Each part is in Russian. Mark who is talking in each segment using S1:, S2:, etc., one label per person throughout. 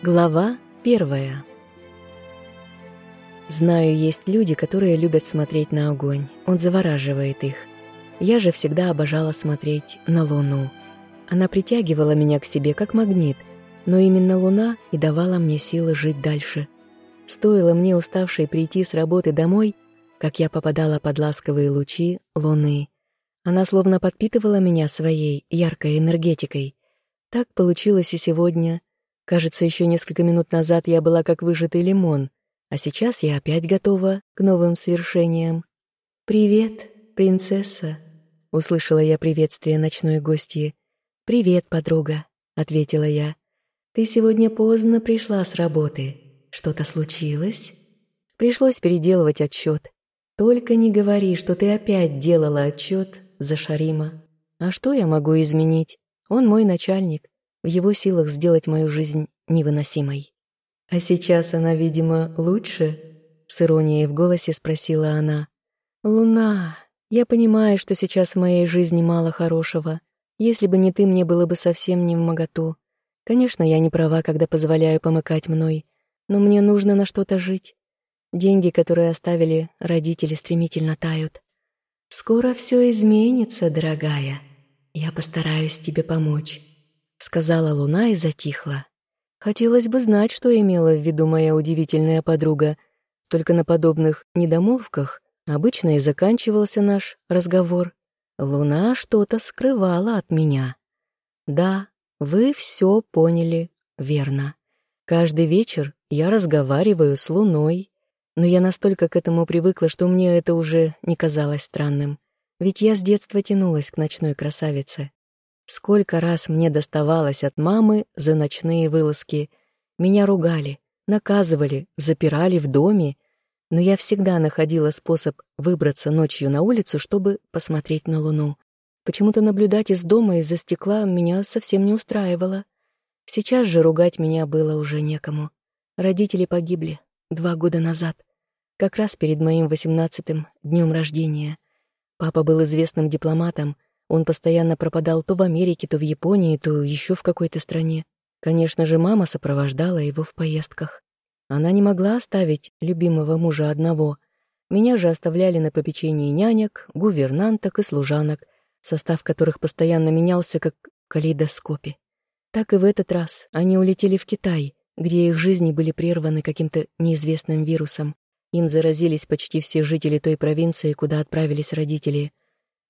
S1: Глава первая Знаю, есть люди, которые любят смотреть на огонь. Он завораживает их. Я же всегда обожала смотреть на луну. Она притягивала меня к себе как магнит, но именно луна и давала мне силы жить дальше. Стоило мне уставшей прийти с работы домой, как я попадала под ласковые лучи луны. Она словно подпитывала меня своей яркой энергетикой. Так получилось и сегодня — Кажется, еще несколько минут назад я была как выжатый лимон, а сейчас я опять готова к новым свершениям. «Привет, принцесса!» — услышала я приветствие ночной гостьи. «Привет, подруга!» — ответила я. «Ты сегодня поздно пришла с работы. Что-то случилось?» Пришлось переделывать отчет. «Только не говори, что ты опять делала отчет за Шарима. А что я могу изменить? Он мой начальник. В его силах сделать мою жизнь невыносимой. «А сейчас она, видимо, лучше?» — с иронией в голосе спросила она. «Луна, я понимаю, что сейчас в моей жизни мало хорошего. Если бы не ты, мне было бы совсем не в моготу. Конечно, я не права, когда позволяю помыкать мной, но мне нужно на что-то жить. Деньги, которые оставили родители, стремительно тают. Скоро все изменится, дорогая. Я постараюсь тебе помочь. — сказала луна и затихла. Хотелось бы знать, что имела в виду моя удивительная подруга. Только на подобных недомолвках обычно и заканчивался наш разговор. Луна что-то скрывала от меня. Да, вы все поняли верно. Каждый вечер я разговариваю с луной, но я настолько к этому привыкла, что мне это уже не казалось странным. Ведь я с детства тянулась к ночной красавице. Сколько раз мне доставалось от мамы за ночные вылазки. Меня ругали, наказывали, запирали в доме, но я всегда находила способ выбраться ночью на улицу, чтобы посмотреть на луну. Почему-то наблюдать из дома из-за стекла меня совсем не устраивало. Сейчас же ругать меня было уже некому. Родители погибли два года назад, как раз перед моим восемнадцатым днем рождения. Папа был известным дипломатом — он постоянно пропадал то в Америке, то в Японии, то еще в какой-то стране. Конечно же, мама сопровождала его в поездках. Она не могла оставить любимого мужа одного. Меня же оставляли на попечении нянек, гувернанток и служанок, состав которых постоянно менялся, как в калейдоскопе. Так и в этот раз они улетели в Китай, где их жизни были прерваны каким-то неизвестным вирусом. Им заразились почти все жители той провинции, куда отправились родители.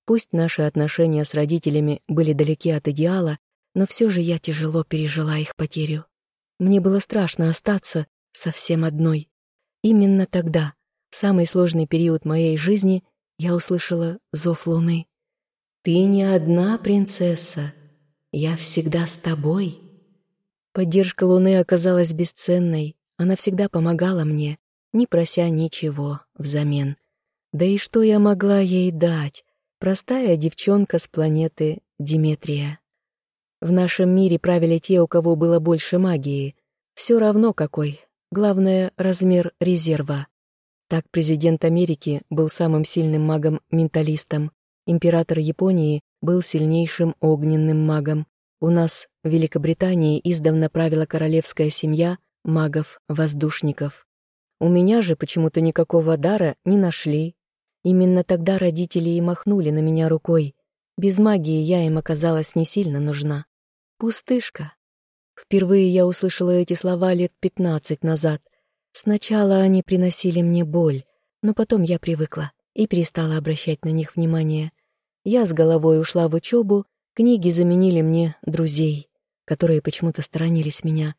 S1: Пусть наши отношения с родителями были далеки от идеала, но все же я тяжело пережила их потерю. Мне было страшно остаться совсем одной. Именно тогда, в самый сложный период моей жизни, я услышала зов луны. «Ты не одна, принцесса. Я всегда с тобой». Поддержка луны оказалась бесценной. Она всегда помогала мне, не прося ничего взамен. Да и что я могла ей дать? Простая девчонка с планеты Диметрия. В нашем мире правили те, у кого было больше магии. Все равно какой. Главное — размер резерва. Так президент Америки был самым сильным магом-менталистом. Император Японии был сильнейшим огненным магом. У нас в Великобритании издавна правила королевская семья магов-воздушников. У меня же почему-то никакого дара не нашли, Именно тогда родители и махнули на меня рукой. Без магии я им оказалась не сильно нужна. Пустышка. Впервые я услышала эти слова лет пятнадцать назад. Сначала они приносили мне боль, но потом я привыкла и перестала обращать на них внимание. Я с головой ушла в учебу, книги заменили мне друзей, которые почему-то сторонились меня.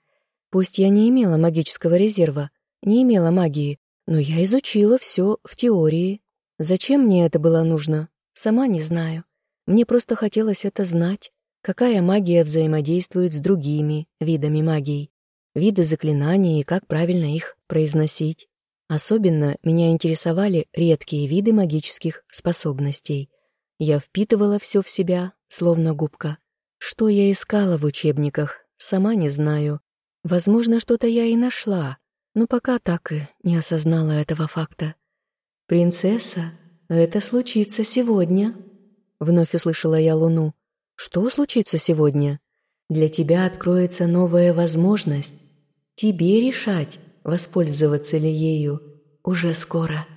S1: Пусть я не имела магического резерва, не имела магии, но я изучила все в теории Зачем мне это было нужно? Сама не знаю. Мне просто хотелось это знать. Какая магия взаимодействует с другими видами магии? Виды заклинаний и как правильно их произносить. Особенно меня интересовали редкие виды магических способностей. Я впитывала все в себя, словно губка. Что я искала в учебниках, сама не знаю. Возможно, что-то я и нашла, но пока так и не осознала этого факта. «Принцесса, это случится сегодня», — вновь услышала я Луну. «Что случится сегодня? Для тебя откроется новая возможность. Тебе решать, воспользоваться ли ею уже скоро.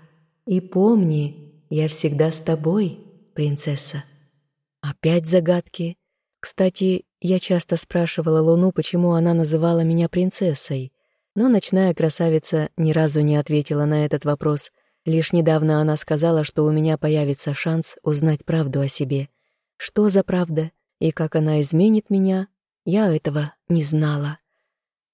S1: И помни, я всегда с тобой, принцесса. Опять загадки. Кстати, я часто спрашивала Луну, почему она называла меня принцессой. Но ночная красавица ни разу не ответила на этот вопрос. Лишь недавно она сказала, что у меня появится шанс узнать правду о себе. Что за правда и как она изменит меня, я этого не знала.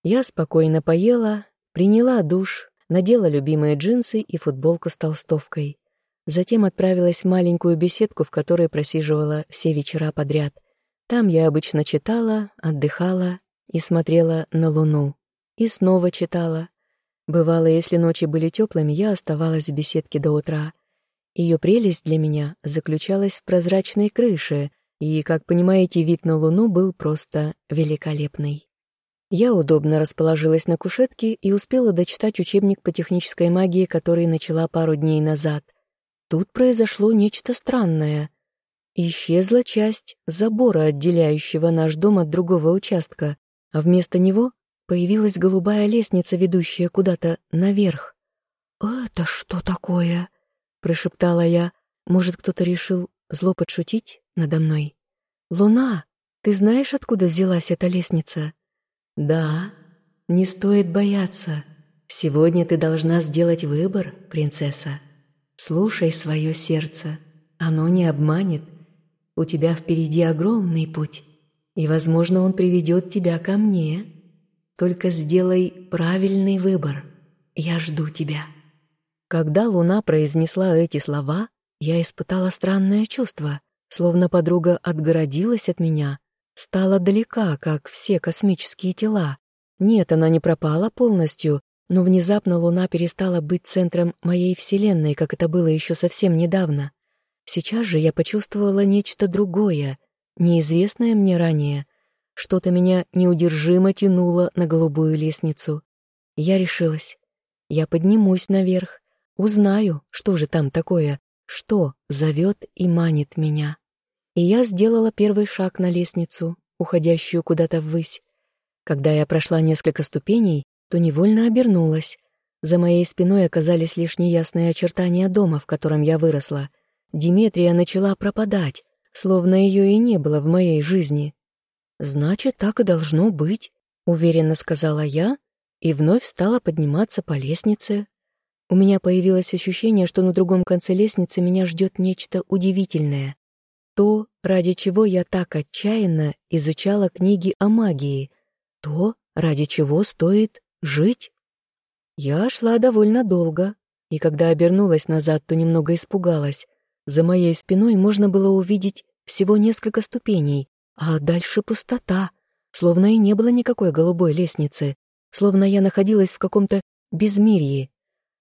S1: Я спокойно поела, приняла душ, надела любимые джинсы и футболку с толстовкой. Затем отправилась в маленькую беседку, в которой просиживала все вечера подряд. Там я обычно читала, отдыхала и смотрела на луну. И снова читала. Бывало, если ночи были теплыми, я оставалась в беседке до утра. Ее прелесть для меня заключалась в прозрачной крыше, и, как понимаете, вид на луну был просто великолепный. Я удобно расположилась на кушетке и успела дочитать учебник по технической магии, который начала пару дней назад. Тут произошло нечто странное. Исчезла часть забора, отделяющего наш дом от другого участка, а вместо него появилась голубая лестница, ведущая куда-то наверх. «Это что такое?» — прошептала я. «Может, кто-то решил зло подшутить надо мной?» «Луна, ты знаешь, откуда взялась эта лестница?» «Да, не стоит бояться. Сегодня ты должна сделать выбор, принцесса. Слушай свое сердце, оно не обманет. У тебя впереди огромный путь, и, возможно, он приведет тебя ко мне. Только сделай правильный выбор. Я жду тебя». Когда Луна произнесла эти слова, я испытала странное чувство, словно подруга отгородилась от меня стала далека, как все космические тела. Нет, она не пропала полностью, но внезапно Луна перестала быть центром моей Вселенной, как это было еще совсем недавно. Сейчас же я почувствовала нечто другое, неизвестное мне ранее. Что-то меня неудержимо тянуло на голубую лестницу. Я решилась. Я поднимусь наверх, узнаю, что же там такое, что зовет и манит меня и я сделала первый шаг на лестницу, уходящую куда-то ввысь. Когда я прошла несколько ступеней, то невольно обернулась. За моей спиной оказались лишь неясные очертания дома, в котором я выросла. Диметрия начала пропадать, словно ее и не было в моей жизни. «Значит, так и должно быть», — уверенно сказала я, и вновь стала подниматься по лестнице. У меня появилось ощущение, что на другом конце лестницы меня ждет нечто удивительное то, ради чего я так отчаянно изучала книги о магии, то, ради чего стоит жить. Я шла довольно долго, и когда обернулась назад, то немного испугалась. За моей спиной можно было увидеть всего несколько ступеней, а дальше пустота, словно и не было никакой голубой лестницы, словно я находилась в каком-то безмирье.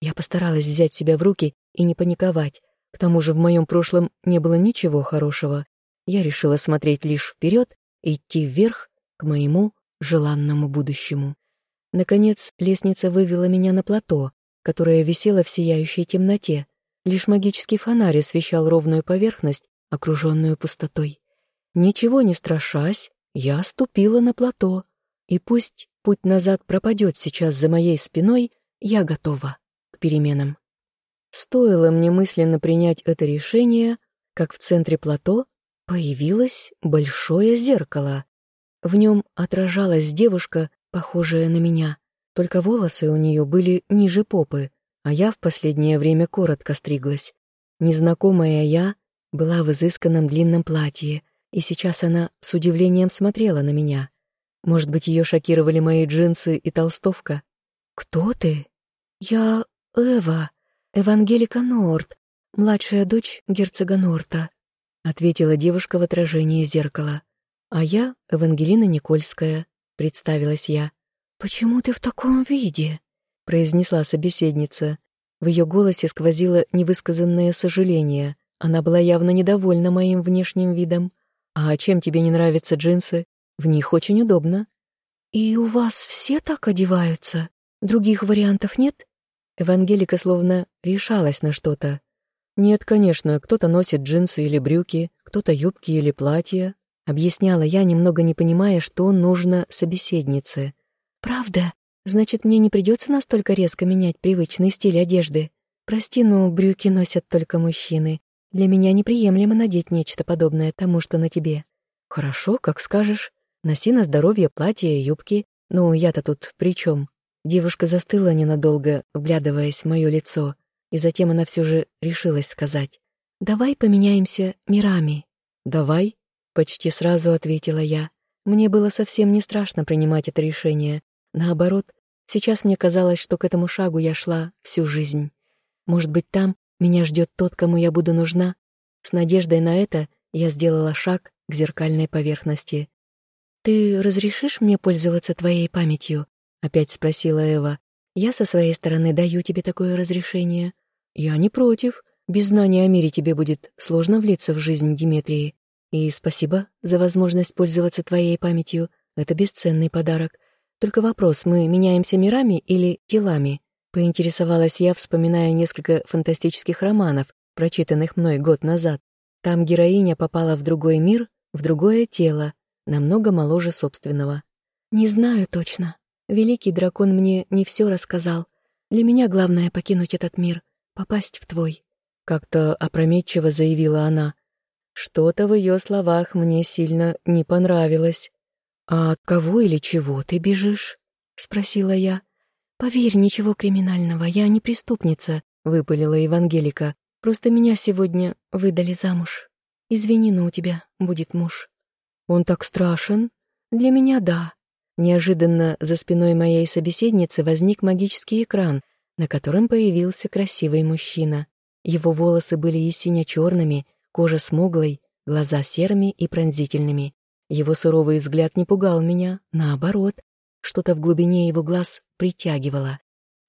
S1: Я постаралась взять себя в руки и не паниковать, к тому же в моем прошлом не было ничего хорошего. Я решила смотреть лишь вперед идти вверх к моему желанному будущему. Наконец, лестница вывела меня на плато, которое висело в сияющей темноте. Лишь магический фонарь освещал ровную поверхность, окруженную пустотой. Ничего не страшась, я ступила на плато, и пусть путь назад пропадет сейчас за моей спиной, я готова к переменам. Стоило мне мысленно принять это решение, как в центре плато появилось большое зеркало. В нем отражалась девушка, похожая на меня, только волосы у нее были ниже попы, а я в последнее время коротко стриглась. Незнакомая я была в изысканном длинном платье, и сейчас она с удивлением смотрела на меня. Может быть, ее шокировали мои джинсы и толстовка? «Кто ты?» «Я Эва», «Евангелика Норт, младшая дочь герцога Норта», — ответила девушка в отражении зеркала. «А я Евангелина Никольская», — представилась я. «Почему ты в таком виде?» — произнесла собеседница. В ее голосе сквозило невысказанное сожаление. Она была явно недовольна моим внешним видом. «А чем тебе не нравятся джинсы? В них очень удобно». «И у вас все так одеваются? Других вариантов нет?» Евангелика словно решалась на что-то. Нет, конечно, кто-то носит джинсы или брюки, кто-то юбки или платья. Объясняла я, немного не понимая, что нужно собеседнице. «Правда? Значит, мне не придется настолько резко менять привычный стиль одежды. Прости, но брюки носят только мужчины. Для меня неприемлемо надеть нечто подобное тому, что на тебе. Хорошо, как скажешь. Носи на здоровье платья и юбки. Ну, я-то тут при чем? Девушка застыла ненадолго, вглядываясь в мое лицо, и затем она все же решилась сказать. «Давай поменяемся мирами». «Давай», — почти сразу ответила я. Мне было совсем не страшно принимать это решение. Наоборот, сейчас мне казалось, что к этому шагу я шла всю жизнь. Может быть, там меня ждет тот, кому я буду нужна? С надеждой на это я сделала шаг к зеркальной поверхности. «Ты разрешишь мне пользоваться твоей памятью?» — опять спросила Эва. «Я со своей стороны даю тебе такое разрешение». «Я не против. Без знания о мире тебе будет сложно влиться в жизнь Диметрии. И спасибо за возможность пользоваться твоей памятью. Это бесценный подарок. Только вопрос, мы меняемся мирами или телами?» Поинтересовалась я, вспоминая несколько фантастических романов, прочитанных мной год назад. Там героиня попала в другой мир, в другое тело, намного моложе собственного. «Не знаю точно», Великий дракон мне не все рассказал. Для меня главное покинуть этот мир, попасть в твой. Как-то опрометчиво заявила она. Что-то в ее словах мне сильно не понравилось. «А от кого или чего ты бежишь?» — спросила я. «Поверь, ничего криминального, я не преступница», — выпалила Евангелика. «Просто меня сегодня выдали замуж. Извини, но у тебя будет муж». «Он так страшен?» «Для меня — да. Неожиданно за спиной моей собеседницы возник магический экран, на котором появился красивый мужчина. Его волосы были и сине-черными, кожа смуглой, глаза серыми и пронзительными. Его суровый взгляд не пугал меня, наоборот, что-то в глубине его глаз притягивало.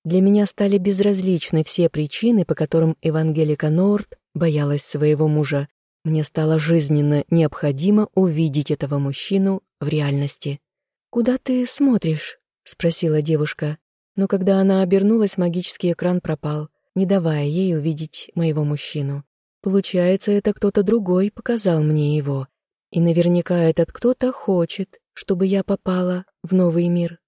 S1: Для меня стали безразличны все причины, по которым Евангелика Норт боялась своего мужа. Мне стало жизненно необходимо увидеть этого мужчину в реальности. «Куда ты смотришь?» — спросила девушка. Но когда она обернулась, магический экран пропал, не давая ей увидеть моего мужчину. Получается, это кто-то другой показал мне его. И наверняка этот кто-то хочет, чтобы я попала в новый мир.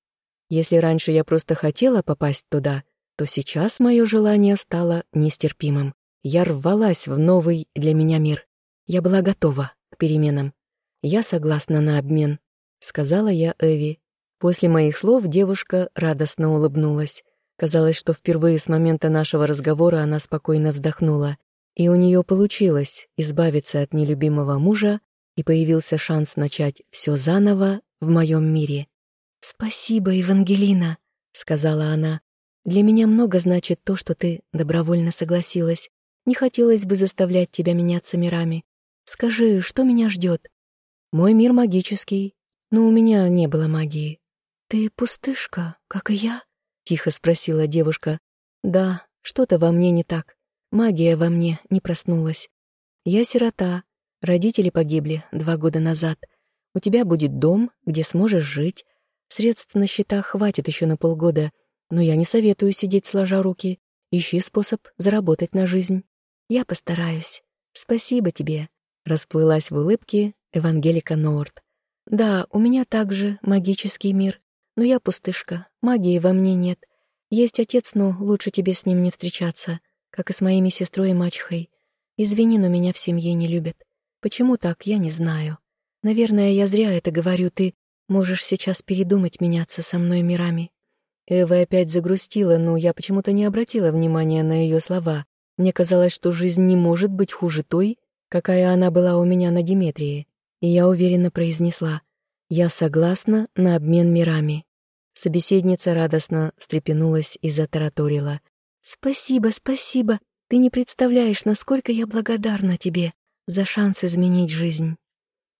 S1: Если раньше я просто хотела попасть туда, то сейчас мое желание стало нестерпимым. Я рвалась в новый для меня мир. Я была готова к переменам. Я согласна на обмен. — сказала я Эви. После моих слов девушка радостно улыбнулась. Казалось, что впервые с момента нашего разговора она спокойно вздохнула. И у нее получилось избавиться от нелюбимого мужа, и появился шанс начать все заново в моем мире. «Спасибо, Евангелина», — сказала она. «Для меня много значит то, что ты добровольно согласилась. Не хотелось бы заставлять тебя меняться мирами. Скажи, что меня ждет?» «Мой мир магический, но у меня не было магии. «Ты пустышка, как и я?» — тихо спросила девушка. «Да, что-то во мне не так. Магия во мне не проснулась. Я сирота, родители погибли два года назад. У тебя будет дом, где сможешь жить. Средств на счетах хватит еще на полгода, но я не советую сидеть сложа руки. Ищи способ заработать на жизнь. Я постараюсь. Спасибо тебе», — расплылась в улыбке Евангелика Норт. Да, у меня также магический мир, но я пустышка, магии во мне нет. Есть отец, но лучше тебе с ним не встречаться, как и с моими сестрой и мачехой. Извини, но меня в семье не любят. Почему так, я не знаю. Наверное, я зря это говорю, ты можешь сейчас передумать меняться со мной мирами. Эва опять загрустила, но я почему-то не обратила внимания на ее слова. Мне казалось, что жизнь не может быть хуже той, какая она была у меня на Диметрии и я уверенно произнесла «Я согласна на обмен мирами». Собеседница радостно встрепенулась и затараторила. «Спасибо, спасибо. Ты не представляешь, насколько я благодарна тебе за шанс изменить жизнь».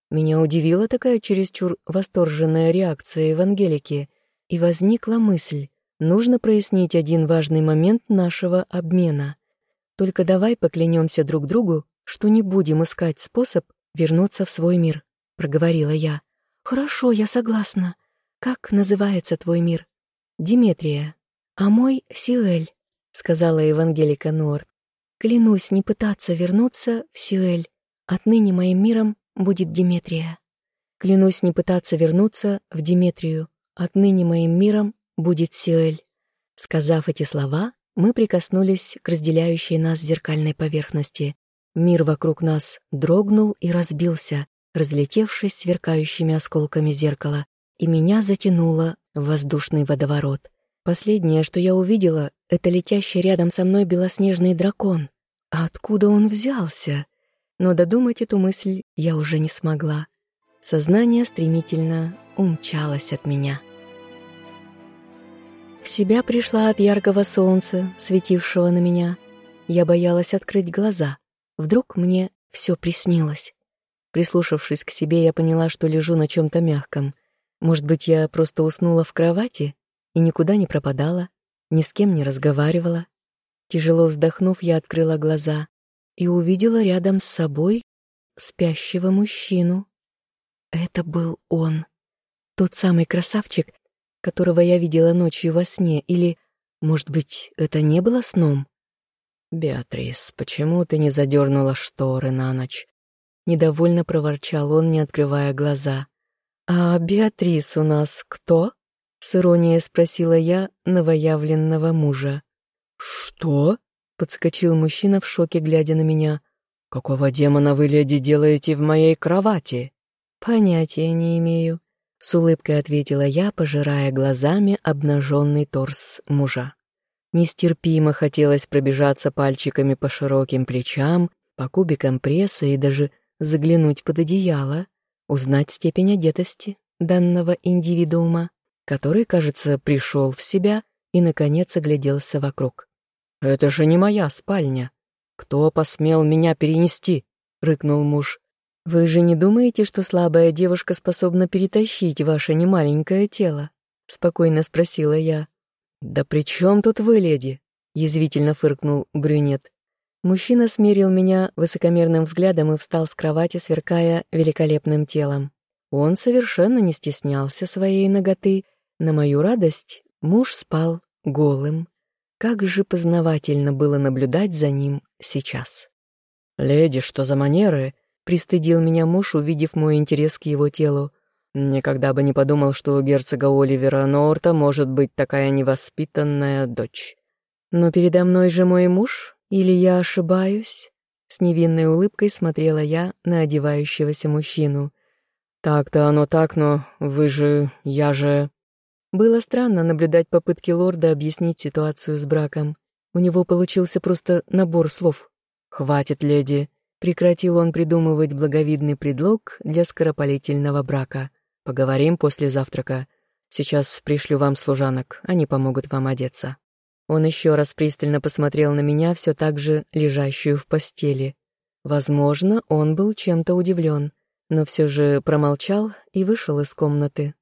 S1: Меня удивила такая чересчур восторженная реакция Евангелики, и возникла мысль, нужно прояснить один важный момент нашего обмена. Только давай поклянемся друг другу, что не будем искать способ вернуться в свой мир», — проговорила я. «Хорошо, я согласна. Как называется твой мир?» «Диметрия. А мой — Сиэль», — сказала Евангелика Норд. «Клянусь не пытаться вернуться в Сиэль. Отныне моим миром будет Диметрия. Клянусь не пытаться вернуться в Диметрию. Отныне моим миром будет Сиэль». Сказав эти слова, мы прикоснулись к разделяющей нас зеркальной поверхности. Мир вокруг нас дрогнул и разбился, разлетевшись сверкающими осколками зеркала, и меня затянуло в воздушный водоворот. Последнее, что я увидела, это летящий рядом со мной белоснежный дракон. А откуда он взялся? Но додумать эту мысль я уже не смогла. Сознание стремительно умчалось от меня. В себя пришла от яркого солнца, светившего на меня. Я боялась открыть глаза. Вдруг мне все приснилось. Прислушавшись к себе, я поняла, что лежу на чем-то мягком. Может быть, я просто уснула в кровати и никуда не пропадала, ни с кем не разговаривала. Тяжело вздохнув, я открыла глаза и увидела рядом с собой спящего мужчину. Это был он, тот самый красавчик, которого я видела ночью во сне, или, может быть, это не было сном? «Беатрис, почему ты не задернула шторы на ночь?» Недовольно проворчал он, не открывая глаза. «А Беатрис у нас кто?» — с иронией спросила я новоявленного мужа. «Что?» — подскочил мужчина в шоке, глядя на меня. «Какого демона вы, леди, делаете в моей кровати?» «Понятия не имею», с улыбкой ответила я, пожирая глазами обнаженный торс мужа. Нестерпимо хотелось пробежаться пальчиками по широким плечам, по кубикам пресса и даже заглянуть под одеяло, узнать степень одетости данного индивидуума, который, кажется, пришел в себя и, наконец, огляделся вокруг. «Это же не моя спальня! Кто посмел меня перенести?» — рыкнул муж. «Вы же не думаете, что слабая девушка способна перетащить ваше немаленькое тело?» — спокойно спросила я. «Да при чем тут вы, леди?» — язвительно фыркнул брюнет. Мужчина смерил меня высокомерным взглядом и встал с кровати, сверкая великолепным телом. Он совершенно не стеснялся своей ноготы. На мою радость муж спал голым. Как же познавательно было наблюдать за ним сейчас. «Леди, что за манеры?» Пристыдил меня муж, увидев мой интерес к его телу. Никогда бы не подумал, что у герцога Оливера Норта может быть такая невоспитанная дочь. Но передо мной же мой муж, или я ошибаюсь? С невинной улыбкой смотрела я на одевающегося мужчину. «Так-то оно так, но вы же... я же...» Было странно наблюдать попытки лорда объяснить ситуацию с браком. У него получился просто набор слов. «Хватит, леди. Прекратил он придумывать благовидный предлог для скоропалительного брака. Поговорим после завтрака. Сейчас пришлю вам служанок, они помогут вам одеться. Он еще раз пристально посмотрел на меня, все так же лежащую в постели. Возможно, он был чем-то удивлен, но все же промолчал и вышел из комнаты.